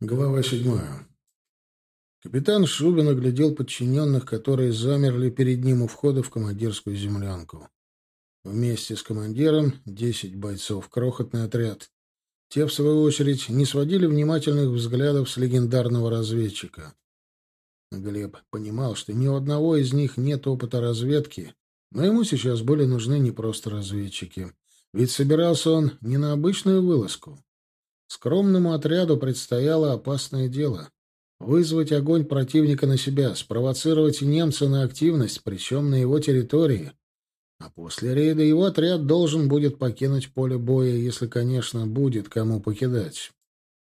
Глава седьмая. Капитан Шубин оглядел подчиненных, которые замерли перед ним у входа в командирскую землянку. Вместе с командиром десять бойцов, крохотный отряд. Те, в свою очередь, не сводили внимательных взглядов с легендарного разведчика. Глеб понимал, что ни у одного из них нет опыта разведки, но ему сейчас были нужны не просто разведчики. Ведь собирался он не на обычную вылазку. Скромному отряду предстояло опасное дело — вызвать огонь противника на себя, спровоцировать немца на активность, причем на его территории. А после рейда его отряд должен будет покинуть поле боя, если, конечно, будет кому покидать.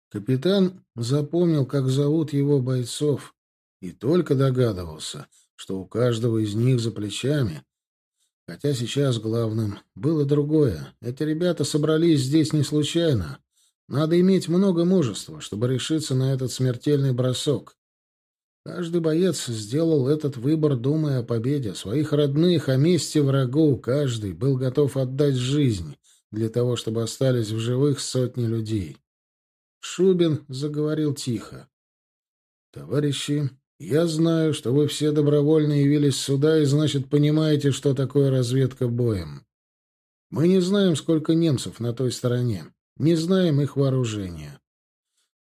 Капитан запомнил, как зовут его бойцов, и только догадывался, что у каждого из них за плечами Хотя сейчас главным было другое. Эти ребята собрались здесь не случайно. Надо иметь много мужества, чтобы решиться на этот смертельный бросок. Каждый боец сделал этот выбор, думая о победе, о своих родных, о месте врагу. Каждый был готов отдать жизнь для того, чтобы остались в живых сотни людей. Шубин заговорил тихо. «Товарищи, я знаю, что вы все добровольно явились сюда и, значит, понимаете, что такое разведка боем. Мы не знаем, сколько немцев на той стороне. Не знаем их вооружения.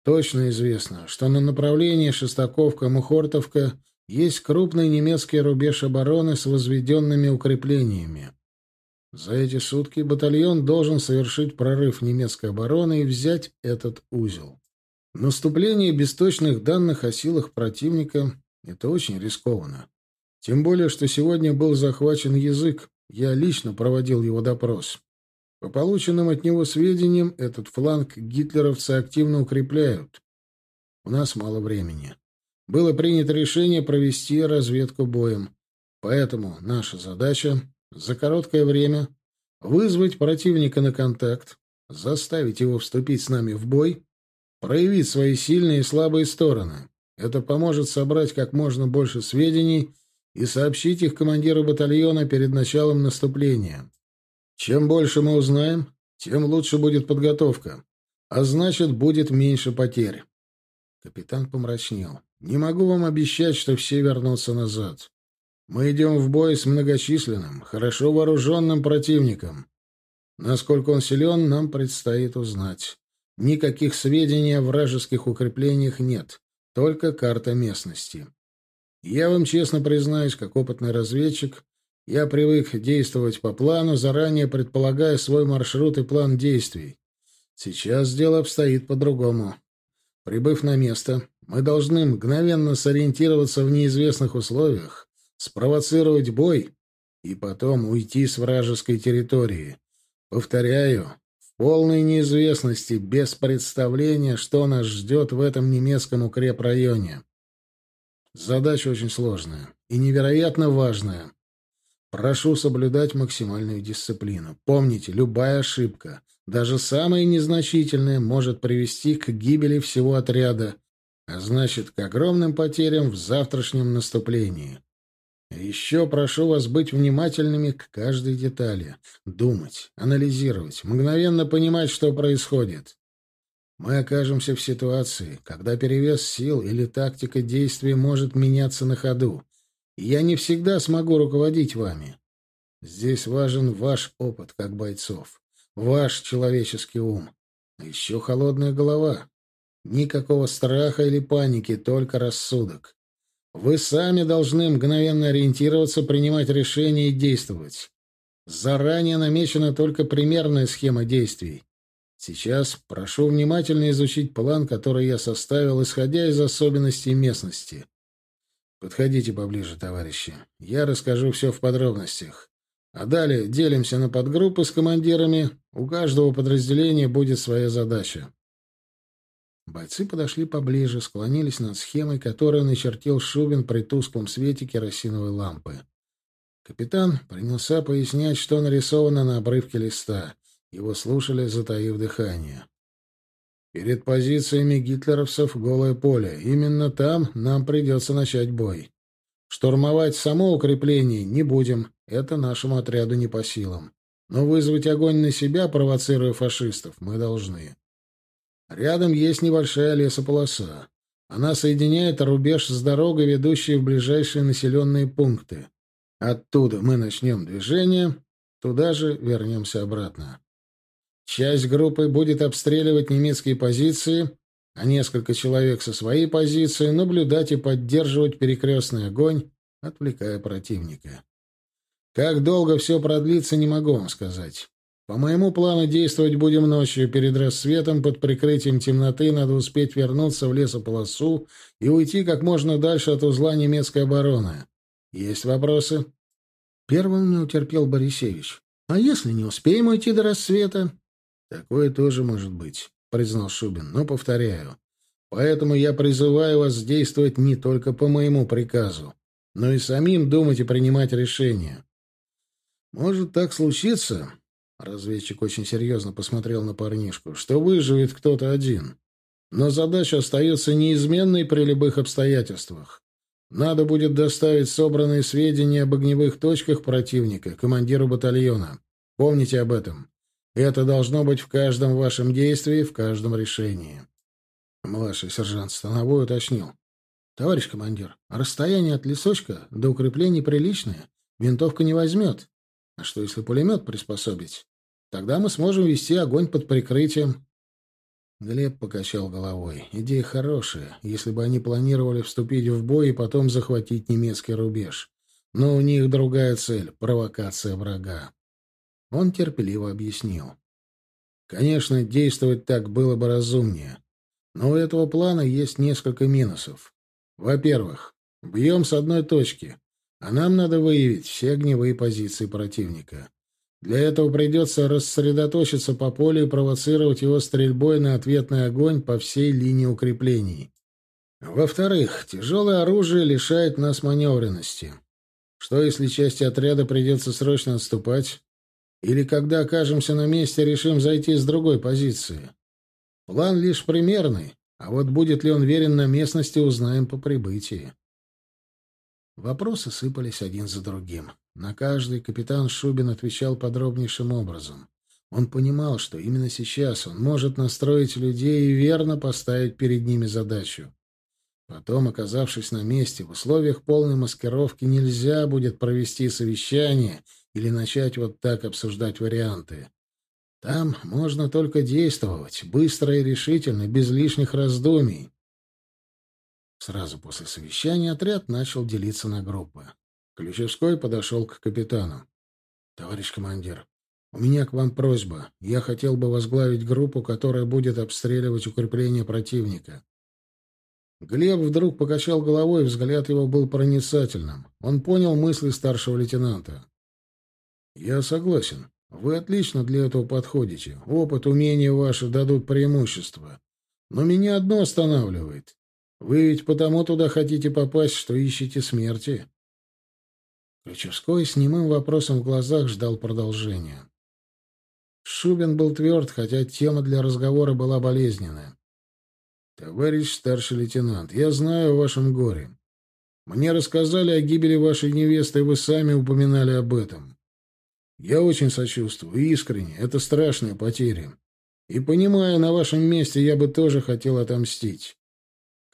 Точно известно, что на направлении Шестаковка-Мухортовка есть крупный немецкий рубеж обороны с возведенными укреплениями. За эти сутки батальон должен совершить прорыв немецкой обороны и взять этот узел. Наступление без точных данных о силах противника — это очень рискованно. Тем более, что сегодня был захвачен язык, я лично проводил его допрос. По полученным от него сведениям, этот фланг гитлеровцы активно укрепляют. У нас мало времени. Было принято решение провести разведку боем. Поэтому наша задача — за короткое время вызвать противника на контакт, заставить его вступить с нами в бой, проявить свои сильные и слабые стороны. Это поможет собрать как можно больше сведений и сообщить их командиру батальона перед началом наступления. Чем больше мы узнаем, тем лучше будет подготовка, а значит, будет меньше потерь. Капитан помрачнел. Не могу вам обещать, что все вернутся назад. Мы идем в бой с многочисленным, хорошо вооруженным противником. Насколько он силен, нам предстоит узнать. Никаких сведений о вражеских укреплениях нет, только карта местности. Я вам честно признаюсь, как опытный разведчик, я привык действовать по плану, заранее предполагая свой маршрут и план действий. Сейчас дело обстоит по-другому. Прибыв на место, мы должны мгновенно сориентироваться в неизвестных условиях, спровоцировать бой и потом уйти с вражеской территории. Повторяю, в полной неизвестности, без представления, что нас ждет в этом немецком укрепрайоне. Задача очень сложная и невероятно важная. Прошу соблюдать максимальную дисциплину. Помните, любая ошибка, даже самая незначительная, может привести к гибели всего отряда, а значит, к огромным потерям в завтрашнем наступлении. Еще прошу вас быть внимательными к каждой детали, думать, анализировать, мгновенно понимать, что происходит. Мы окажемся в ситуации, когда перевес сил или тактика действий может меняться на ходу я не всегда смогу руководить вами. Здесь важен ваш опыт как бойцов, ваш человеческий ум, а еще холодная голова. Никакого страха или паники, только рассудок. Вы сами должны мгновенно ориентироваться, принимать решения и действовать. Заранее намечена только примерная схема действий. Сейчас прошу внимательно изучить план, который я составил, исходя из особенностей местности. Подходите поближе, товарищи. Я расскажу все в подробностях. А далее делимся на подгруппы с командирами. У каждого подразделения будет своя задача. Бойцы подошли поближе, склонились над схемой, которую начертил Шубин при тусклом свете керосиновой лампы. Капитан принялся пояснять, что нарисовано на обрывке листа. Его слушали, затаив дыхание. Перед позициями гитлеровцев голое поле. Именно там нам придется начать бой. Штурмовать само укрепление не будем. Это нашему отряду не по силам. Но вызвать огонь на себя, провоцируя фашистов, мы должны. Рядом есть небольшая лесополоса. Она соединяет рубеж с дорогой, ведущей в ближайшие населенные пункты. Оттуда мы начнем движение, туда же вернемся обратно. Часть группы будет обстреливать немецкие позиции, а несколько человек со своей позиции наблюдать и поддерживать перекрестный огонь, отвлекая противника. Как долго все продлится, не могу вам сказать. По моему плану действовать будем ночью, перед рассветом, под прикрытием темноты, надо успеть вернуться в лесополосу и уйти как можно дальше от узла немецкой обороны. Есть вопросы? Первым не утерпел Борисевич. А если не успеем уйти до рассвета? Такое тоже может быть, признал Шубин, но повторяю. Поэтому я призываю вас действовать не только по моему приказу, но и самим думать и принимать решения. Может так случиться, разведчик очень серьезно посмотрел на парнишку, что выживет кто-то один. Но задача остается неизменной при любых обстоятельствах. Надо будет доставить собранные сведения об огневых точках противника командиру батальона. Помните об этом. Это должно быть в каждом вашем действии, в каждом решении. Младший сержант Становой уточнил. «Товарищ командир, расстояние от лесочка до укреплений приличное. Винтовка не возьмет. А что, если пулемет приспособить? Тогда мы сможем вести огонь под прикрытием». Глеб покачал головой. Идея хорошая, если бы они планировали вступить в бой и потом захватить немецкий рубеж. Но у них другая цель — провокация врага. Он терпеливо объяснил. Конечно, действовать так было бы разумнее. Но у этого плана есть несколько минусов. Во-первых, бьем с одной точки, а нам надо выявить все огневые позиции противника. Для этого придется рассредоточиться по полю и провоцировать его стрельбой на ответный огонь по всей линии укреплений. Во-вторых, тяжелое оружие лишает нас маневренности. Что, если части отряда придется срочно отступать? Или когда окажемся на месте, решим зайти с другой позиции? План лишь примерный, а вот будет ли он верен на местности, узнаем по прибытии. Вопросы сыпались один за другим. На каждый капитан Шубин отвечал подробнейшим образом. Он понимал, что именно сейчас он может настроить людей и верно поставить перед ними задачу. Потом, оказавшись на месте, в условиях полной маскировки нельзя будет провести совещание или начать вот так обсуждать варианты. Там можно только действовать, быстро и решительно, без лишних раздумий. Сразу после совещания отряд начал делиться на группы. Ключевской подошел к капитану. «Товарищ командир, у меня к вам просьба. Я хотел бы возглавить группу, которая будет обстреливать укрепления противника». Глеб вдруг покачал головой, взгляд его был проницательным. Он понял мысли старшего лейтенанта. «Я согласен. Вы отлично для этого подходите. Опыт, умения ваши дадут преимущество. Но меня одно останавливает. Вы ведь потому туда хотите попасть, что ищете смерти. Ключевской с немым вопросом в глазах ждал продолжения. Шубин был тверд, хотя тема для разговора была болезненная. «Товарищ старший лейтенант, я знаю о вашем горе. Мне рассказали о гибели вашей невесты, и вы сами упоминали об этом. Я очень сочувствую, искренне, это страшная потеря. И понимая, на вашем месте я бы тоже хотел отомстить.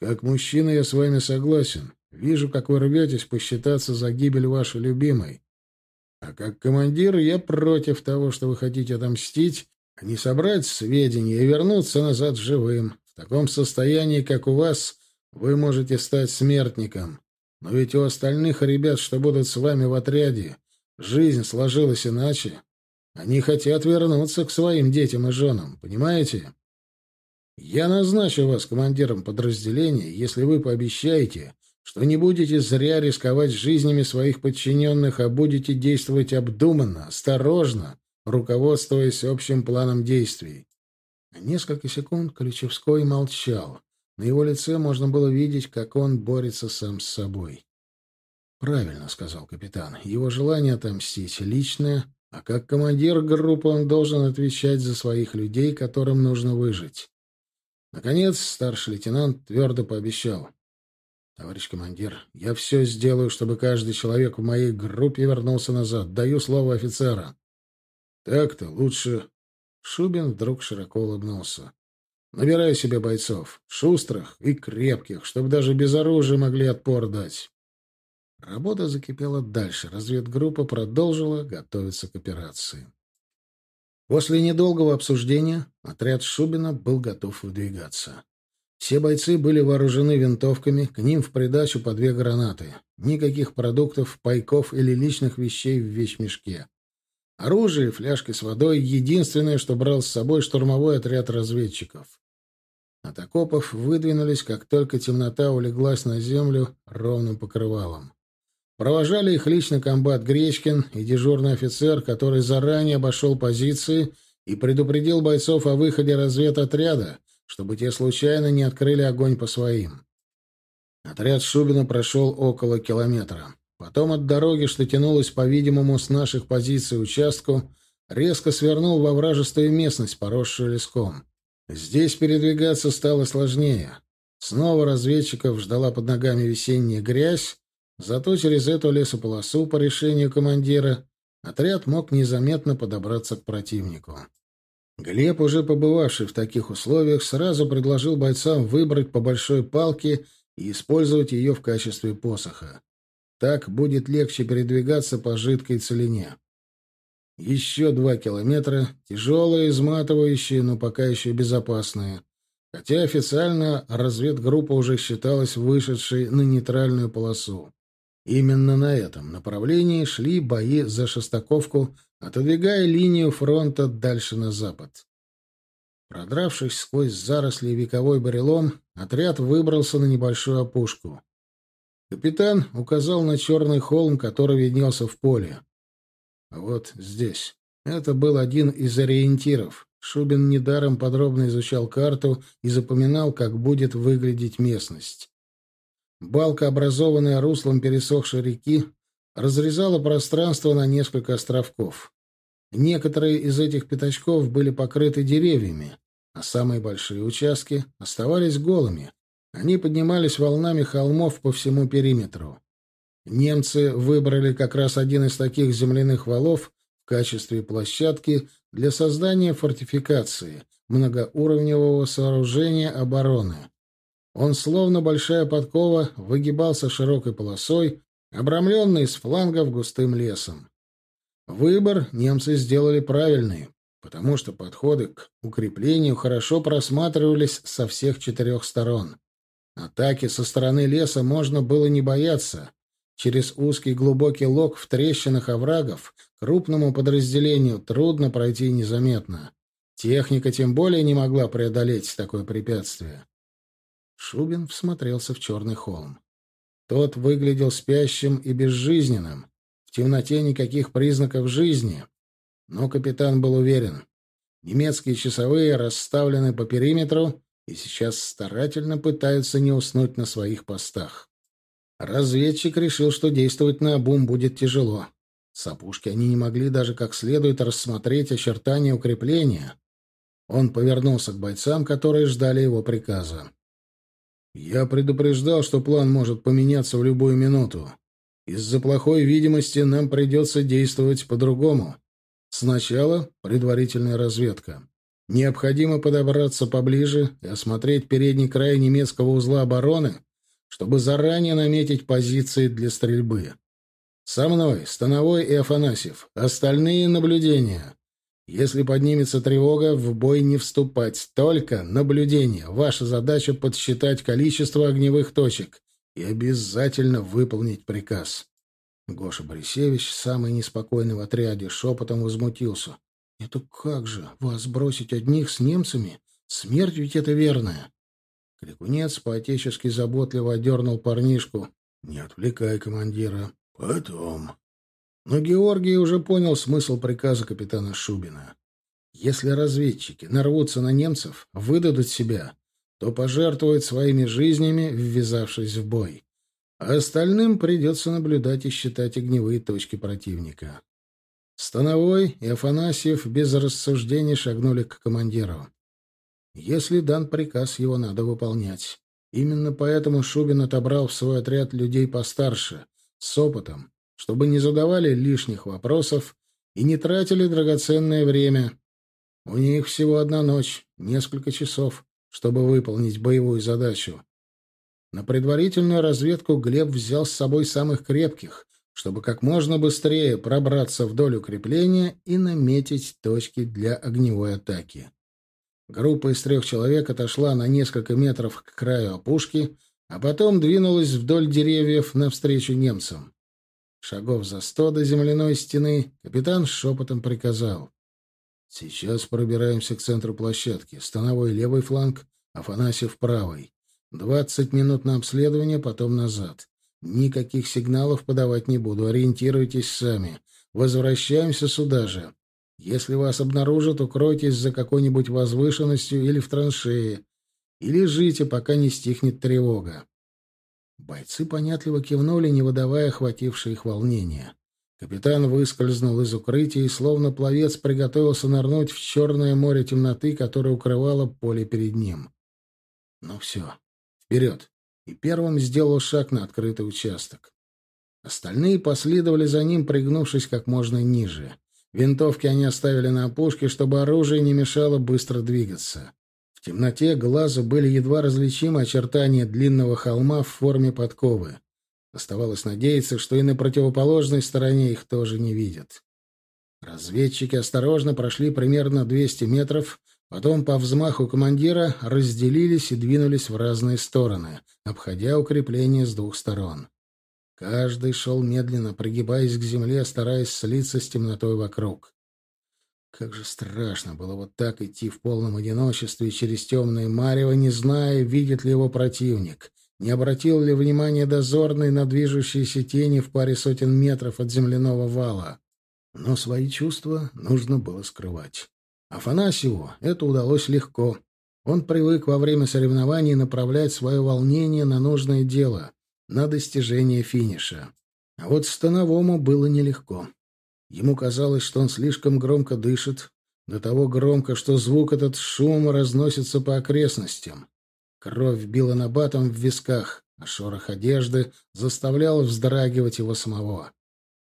Как мужчина я с вами согласен. Вижу, как вы рветесь посчитаться за гибель вашей любимой. А как командир я против того, что вы хотите отомстить, а не собрать сведения и вернуться назад живым. Таком состоянии, как у вас, вы можете стать смертником. Но ведь у остальных ребят, что будут с вами в отряде, жизнь сложилась иначе. Они хотят вернуться к своим детям и женам, понимаете? Я назначу вас командиром подразделения, если вы пообещаете, что не будете зря рисковать жизнями своих подчиненных, а будете действовать обдуманно, осторожно, руководствуясь общим планом действий. Несколько секунд Ключевской молчал. На его лице можно было видеть, как он борется сам с собой. «Правильно», — сказал капитан. «Его желание отомстить личное, а как командир группы он должен отвечать за своих людей, которым нужно выжить. Наконец старший лейтенант твердо пообещал. «Товарищ командир, я все сделаю, чтобы каждый человек в моей группе вернулся назад. Даю слово офицера». «Так-то лучше...» Шубин вдруг широко улыбнулся. Набирай себе бойцов, шустрых и крепких, чтобы даже без оружия могли отпор дать. Работа закипела дальше. Разведгруппа продолжила готовиться к операции. После недолгого обсуждения отряд Шубина был готов выдвигаться. Все бойцы были вооружены винтовками, к ним в придачу по две гранаты. Никаких продуктов, пайков или личных вещей в вещмешке. Оружие и фляжки с водой — единственное, что брал с собой штурмовой отряд разведчиков. От окопов выдвинулись, как только темнота улеглась на землю ровным покрывалом. Провожали их лично комбат Гречкин и дежурный офицер, который заранее обошел позиции и предупредил бойцов о выходе разведотряда, чтобы те случайно не открыли огонь по своим. Отряд Шубина прошел около километра. Потом от дороги, что тянулась, по-видимому, с наших позиций участку, резко свернул во вражескую местность, поросшую леском. Здесь передвигаться стало сложнее. Снова разведчиков ждала под ногами весенняя грязь, зато через эту лесополосу, по решению командира, отряд мог незаметно подобраться к противнику. Глеб, уже побывавший в таких условиях, сразу предложил бойцам выбрать по большой палке и использовать ее в качестве посоха. Так будет легче передвигаться по жидкой целине. Еще два километра, тяжелые, изматывающие, но пока еще безопасные. Хотя официально разведгруппа уже считалась вышедшей на нейтральную полосу. Именно на этом направлении шли бои за Шестаковку отодвигая линию фронта дальше на запад. Продравшись сквозь заросли вековой барелом, отряд выбрался на небольшую опушку. Капитан указал на черный холм, который виднелся в поле. А вот здесь. Это был один из ориентиров. Шубин недаром подробно изучал карту и запоминал, как будет выглядеть местность. Балка, образованная руслом пересохшей реки, разрезала пространство на несколько островков. Некоторые из этих пятачков были покрыты деревьями, а самые большие участки оставались голыми. Они поднимались волнами холмов по всему периметру. Немцы выбрали как раз один из таких земляных валов в качестве площадки для создания фортификации, многоуровневого сооружения обороны. Он, словно большая подкова, выгибался широкой полосой, обрамленный с флангов густым лесом. Выбор немцы сделали правильный, потому что подходы к укреплению хорошо просматривались со всех четырех сторон. Атаки со стороны леса можно было не бояться. Через узкий глубокий лог в трещинах оврагов крупному подразделению трудно пройти незаметно. Техника тем более не могла преодолеть такое препятствие. Шубин всмотрелся в черный холм. Тот выглядел спящим и безжизненным. В темноте никаких признаков жизни. Но капитан был уверен. Немецкие часовые расставлены по периметру и сейчас старательно пытаются не уснуть на своих постах. Разведчик решил, что действовать на обум будет тяжело. С опушки они не могли даже как следует рассмотреть очертания укрепления. Он повернулся к бойцам, которые ждали его приказа. Я предупреждал, что план может поменяться в любую минуту. Из-за плохой видимости нам придется действовать по-другому. Сначала предварительная разведка. Необходимо подобраться поближе и осмотреть передний край немецкого узла обороны, чтобы заранее наметить позиции для стрельбы. Со мной, Становой и Афанасьев. Остальные наблюдения. Если поднимется тревога, в бой не вступать, только наблюдение. Ваша задача — подсчитать количество огневых точек и обязательно выполнить приказ. Гоша Борисевич, самый неспокойный в отряде, шепотом возмутился. — Это как же, вас бросить одних с немцами? Смерть ведь это верная. Крикунец по-отечески заботливо одернул парнишку. — Не отвлекай командира. — Потом. Но Георгий уже понял смысл приказа капитана Шубина. Если разведчики нарвутся на немцев, выдадут себя, то пожертвуют своими жизнями, ввязавшись в бой. А остальным придется наблюдать и считать огневые точки противника. Становой и Афанасьев без рассуждений шагнули к командиру. Если дан приказ, его надо выполнять. Именно поэтому Шубин отобрал в свой отряд людей постарше, с опытом, чтобы не задавали лишних вопросов и не тратили драгоценное время. У них всего одна ночь, несколько часов, чтобы выполнить боевую задачу. На предварительную разведку Глеб взял с собой самых крепких, чтобы как можно быстрее пробраться вдоль укрепления и наметить точки для огневой атаки. Группа из трех человек отошла на несколько метров к краю опушки, а потом двинулась вдоль деревьев навстречу немцам. Шагов за сто до земляной стены капитан шепотом приказал. «Сейчас пробираемся к центру площадки. Становой левый фланг, Афанасьев правый. Двадцать минут на обследование, потом назад. Никаких сигналов подавать не буду. Ориентируйтесь сами. Возвращаемся сюда же. Если вас обнаружат, укройтесь за какой-нибудь возвышенностью или в траншее. И лежите, пока не стихнет тревога. Бойцы понятливо кивнули, не выдавая охватившее их волнения. Капитан выскользнул из укрытия и, словно пловец, приготовился нырнуть в черное море темноты, которое укрывало поле перед ним. Ну все, вперед! И первым сделал шаг на открытый участок. Остальные последовали за ним, пригнувшись как можно ниже. Винтовки они оставили на опушке, чтобы оружие не мешало быстро двигаться. В темноте глазу были едва различимы очертания длинного холма в форме подковы. Оставалось надеяться, что и на противоположной стороне их тоже не видят. Разведчики осторожно прошли примерно 200 метров, потом по взмаху командира разделились и двинулись в разные стороны, обходя укрепление с двух сторон. Каждый шел медленно, пригибаясь к земле, стараясь слиться с темнотой вокруг. Как же страшно было вот так идти в полном одиночестве через темное марево, не зная, видит ли его противник, не обратил ли внимания дозорный на движущиеся тени в паре сотен метров от земляного вала. Но свои чувства нужно было скрывать. Афанасьеву это удалось легко. Он привык во время соревнований направлять свое волнение на нужное дело на достижение финиша. А вот Становому было нелегко. Ему казалось, что он слишком громко дышит, до того громко, что звук этот шум разносится по окрестностям. Кровь била набатом в висках, а шорох одежды заставлял вздрагивать его самого.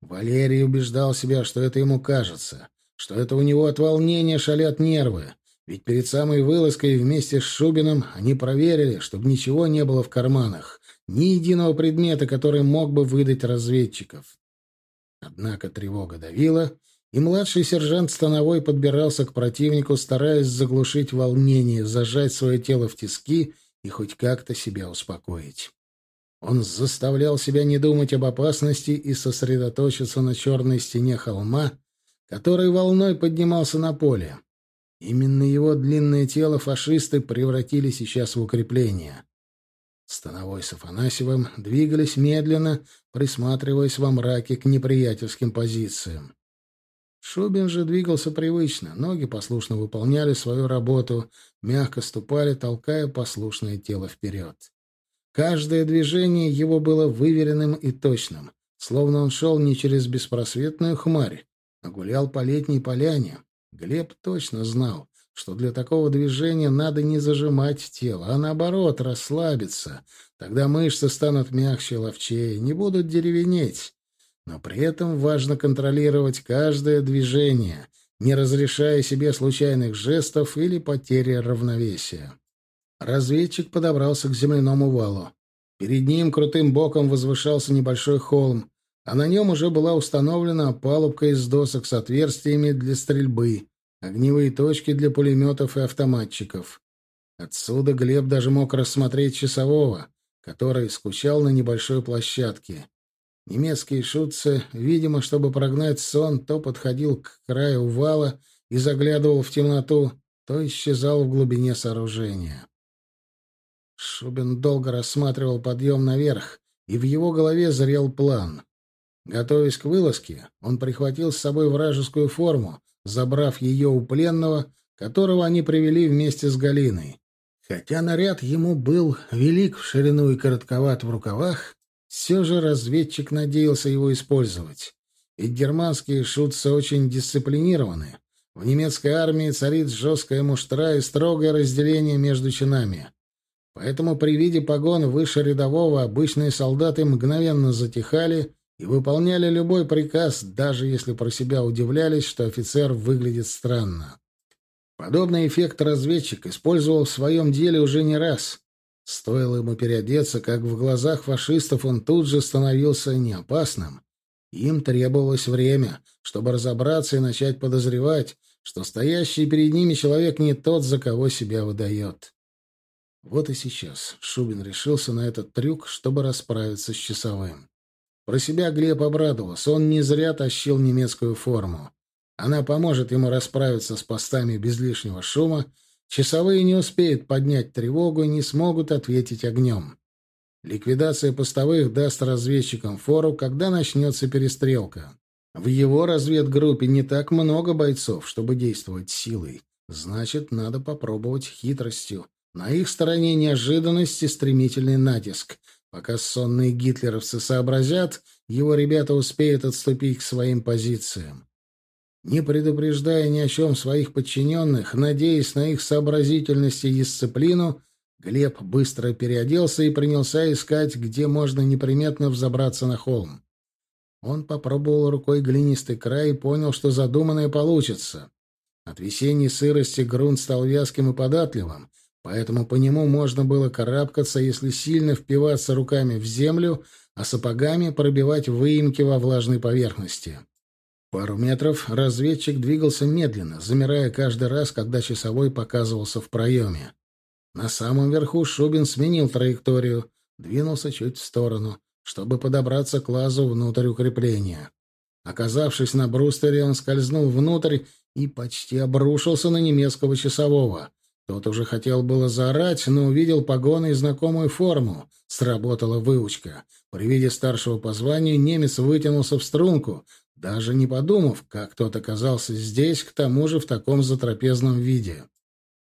Валерий убеждал себя, что это ему кажется, что это у него от волнения шалят нервы, ведь перед самой вылазкой вместе с Шубиным они проверили, чтобы ничего не было в карманах, ни единого предмета, который мог бы выдать разведчиков. Однако тревога давила, и младший сержант Становой подбирался к противнику, стараясь заглушить волнение, зажать свое тело в тиски и хоть как-то себя успокоить. Он заставлял себя не думать об опасности и сосредоточиться на черной стене холма, который волной поднимался на поле. Именно его длинное тело фашисты превратили сейчас в укрепление. Становой с Афанасьевым двигались медленно, присматриваясь во мраке к неприятельским позициям. Шубин же двигался привычно, ноги послушно выполняли свою работу, мягко ступали, толкая послушное тело вперед. Каждое движение его было выверенным и точным, словно он шел не через беспросветную хмарь, гулял по летней поляне. Глеб точно знал, что для такого движения надо не зажимать тело, а наоборот расслабиться. Тогда мышцы станут мягче, ловчее, не будут деревенеть. Но при этом важно контролировать каждое движение, не разрешая себе случайных жестов или потери равновесия. Разведчик подобрался к земляному валу. Перед ним крутым боком возвышался небольшой холм, а на нем уже была установлена палубка из досок с отверстиями для стрельбы огневые точки для пулеметов и автоматчиков. Отсюда Глеб даже мог рассмотреть часового, который скучал на небольшой площадке. Немецкий шутцы, видимо, чтобы прогнать сон, то подходил к краю вала и заглядывал в темноту, то исчезал в глубине сооружения. Шубин долго рассматривал подъем наверх, и в его голове зрел план. Готовясь к вылазке, он прихватил с собой вражескую форму, забрав ее у пленного, которого они привели вместе с Галиной. Хотя наряд ему был велик в ширину и коротковат в рукавах, все же разведчик надеялся его использовать. Ведь германские шутцы очень дисциплинированы. В немецкой армии царит жесткая муштра и строгое разделение между чинами. Поэтому при виде погон выше рядового обычные солдаты мгновенно затихали и выполняли любой приказ, даже если про себя удивлялись, что офицер выглядит странно. Подобный эффект разведчик использовал в своем деле уже не раз. Стоило ему переодеться, как в глазах фашистов он тут же становился неопасным. Им требовалось время, чтобы разобраться и начать подозревать, что стоящий перед ними человек не тот, за кого себя выдает. Вот и сейчас Шубин решился на этот трюк, чтобы расправиться с часовым. Про себя Глеб обрадовался, он не зря тащил немецкую форму. Она поможет ему расправиться с постами без лишнего шума, часовые не успеют поднять тревогу и не смогут ответить огнем. Ликвидация постовых даст разведчикам фору, когда начнется перестрелка. В его разведгруппе не так много бойцов, чтобы действовать силой. Значит, надо попробовать хитростью. На их стороне неожиданность и стремительный натиск. Пока сонные гитлеровцы сообразят, его ребята успеют отступить к своим позициям. Не предупреждая ни о чем своих подчиненных, надеясь на их сообразительность и дисциплину, Глеб быстро переоделся и принялся искать, где можно неприметно взобраться на холм. Он попробовал рукой глинистый край и понял, что задуманное получится. От весенней сырости грунт стал вязким и податливым, поэтому по нему можно было карабкаться, если сильно впиваться руками в землю, а сапогами пробивать выемки во влажной поверхности. Пару метров разведчик двигался медленно, замирая каждый раз, когда часовой показывался в проеме. На самом верху Шубин сменил траекторию, двинулся чуть в сторону чтобы подобраться к лазу внутрь укрепления. Оказавшись на брустере, он скользнул внутрь и почти обрушился на немецкого часового. Тот уже хотел было заорать, но увидел погоны и знакомую форму. Сработала выучка. При виде старшего по званию немец вытянулся в струнку, даже не подумав, как тот оказался здесь, к тому же в таком затрапезном виде.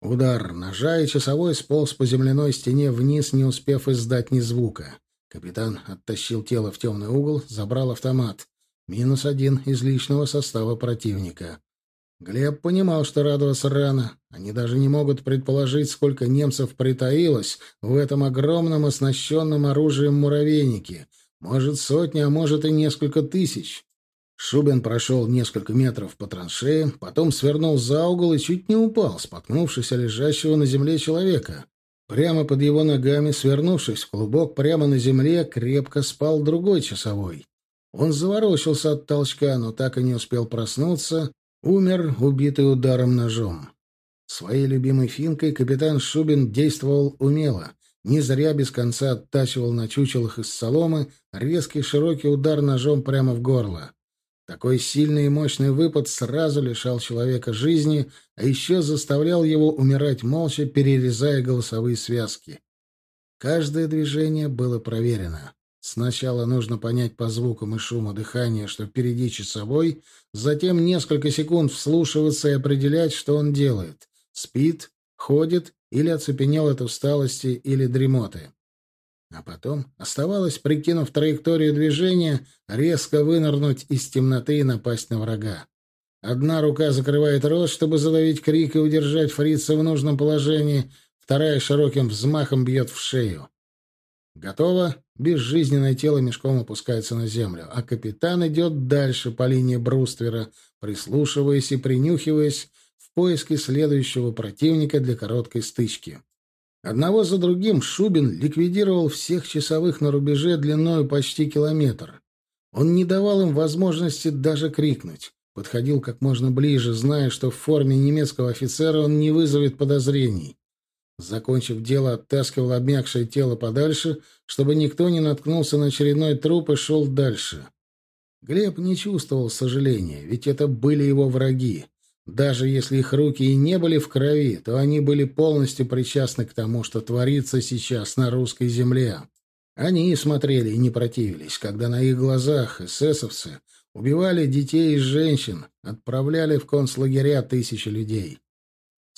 Удар ножа, и часовой сполз по земляной стене вниз, не успев издать ни звука. Капитан оттащил тело в темный угол, забрал автомат. Минус один из личного состава противника. Глеб понимал, что радоваться рано. Они даже не могут предположить, сколько немцев притаилось в этом огромном оснащенном оружием муравейнике. Может, сотни, а может и несколько тысяч. Шубин прошел несколько метров по траншее, потом свернул за угол и чуть не упал, споткнувшись о лежащего на земле человека. Прямо под его ногами, свернувшись в клубок, прямо на земле, крепко спал другой часовой. Он заворочился от толчка, но так и не успел проснуться, умер, убитый ударом ножом. Своей любимой финкой капитан Шубин действовал умело. Не зря без конца оттачивал на чучелах из соломы резкий широкий удар ножом прямо в горло. Такой сильный и мощный выпад сразу лишал человека жизни, а еще заставлял его умирать молча, перерезая голосовые связки. Каждое движение было проверено. Сначала нужно понять по звукам и шуму дыхания, что впереди часовой, затем несколько секунд вслушиваться и определять, что он делает. Спит, ходит или оцепенел от усталости или дремоты. А потом оставалось, прикинув траекторию движения, резко вынырнуть из темноты и напасть на врага. Одна рука закрывает рот, чтобы задавить крик и удержать фрица в нужном положении, вторая широким взмахом бьет в шею. Готово. Безжизненное тело мешком опускается на землю, а капитан идет дальше по линии бруствера, прислушиваясь и принюхиваясь в поиске следующего противника для короткой стычки. Одного за другим Шубин ликвидировал всех часовых на рубеже длиной почти километр. Он не давал им возможности даже крикнуть. Подходил как можно ближе, зная, что в форме немецкого офицера он не вызовет подозрений. Закончив дело, оттаскивал обмякшее тело подальше, чтобы никто не наткнулся на очередной труп и шел дальше. Глеб не чувствовал сожаления, ведь это были его враги. Даже если их руки и не были в крови, то они были полностью причастны к тому, что творится сейчас на русской земле. Они и смотрели, и не противились, когда на их глазах эсэсовцы убивали детей и женщин, отправляли в концлагеря тысячи людей.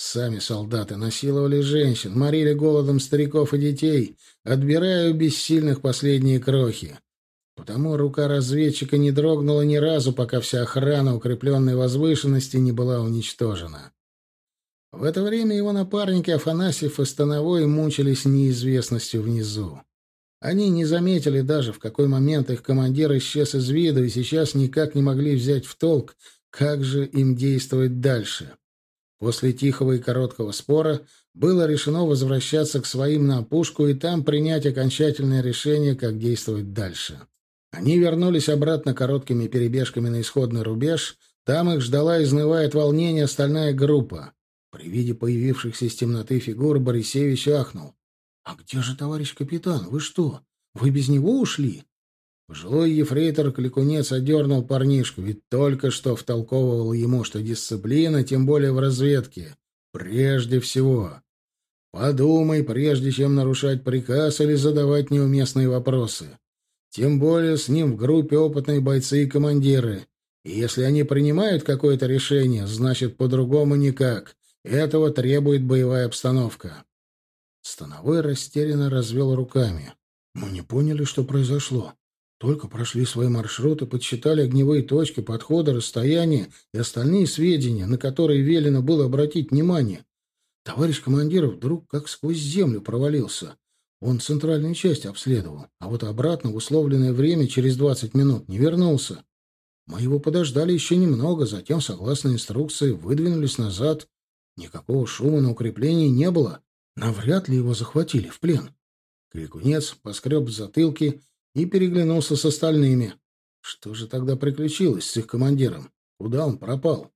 Сами солдаты насиловали женщин, морили голодом стариков и детей, отбирая у бессильных последние крохи. Потому рука разведчика не дрогнула ни разу, пока вся охрана укрепленной возвышенности не была уничтожена. В это время его напарники Афанасьев и Становой мучились неизвестностью внизу. Они не заметили даже, в какой момент их командир исчез из виду, и сейчас никак не могли взять в толк, как же им действовать дальше. После тихого и короткого спора было решено возвращаться к своим на опушку и там принять окончательное решение, как действовать дальше. Они вернулись обратно короткими перебежками на исходный рубеж. Там их ждала, изнывая от волнения, остальная группа. При виде появившихся из темноты фигур Борисевич ахнул. «А где же товарищ капитан? Вы что, вы без него ушли?» Пожилой ефрейтор-кликунец одернул парнишку, ведь только что втолковывал ему, что дисциплина, тем более в разведке, прежде всего. Подумай, прежде чем нарушать приказ или задавать неуместные вопросы. Тем более с ним в группе опытные бойцы и командиры. И если они принимают какое-то решение, значит, по-другому никак. Этого требует боевая обстановка. Становой растерянно развел руками. Мы не поняли, что произошло. Только прошли свои маршруты, подсчитали огневые точки, подходы, расстояние и остальные сведения, на которые велено было обратить внимание. Товарищ командир вдруг как сквозь землю провалился. Он центральную часть обследовал, а вот обратно в условленное время через двадцать минут не вернулся. Мы его подождали еще немного, затем, согласно инструкции, выдвинулись назад. Никакого шума на укреплении не было. Навряд ли его захватили в плен. Крикунец поскреб в затылке и переглянулся с остальными. Что же тогда приключилось с их командиром? Куда он пропал?